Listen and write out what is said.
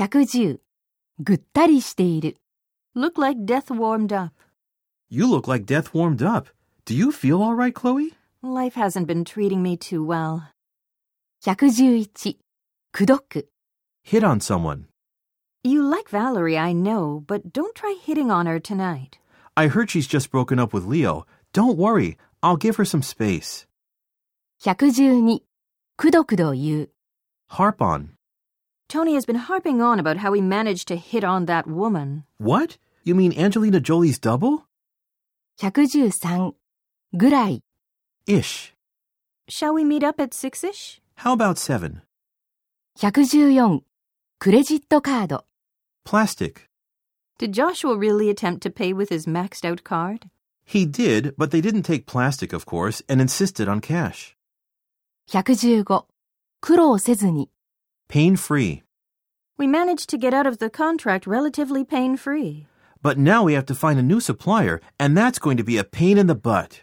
110ぐったりしている Look like death warmed up. You look like death warmed up. Do you feel all right, Chloe? Life hasn't been treating me too well. 111くどく Hit on someone. You like Valerie, I know, but don't try hitting on her tonight. I heard she's just broken up with Leo. Don't worry. I'll give her some space. 112くどくど言う Harp on. Tony has been harping on about how he managed to hit on that woman. What? You mean Angelina Jolie's double? 113ぐらい Ish. Shall we meet up at six ish? How about seven? 114クレジットカード Plastic. Did Joshua really attempt to pay with his maxed out card? He did, but they didn't take plastic, of course, and insisted on cash. 115苦労せずに Pain free. We managed to get out of the contract relatively pain free. But now we have to find a new supplier, and that's going to be a pain in the butt.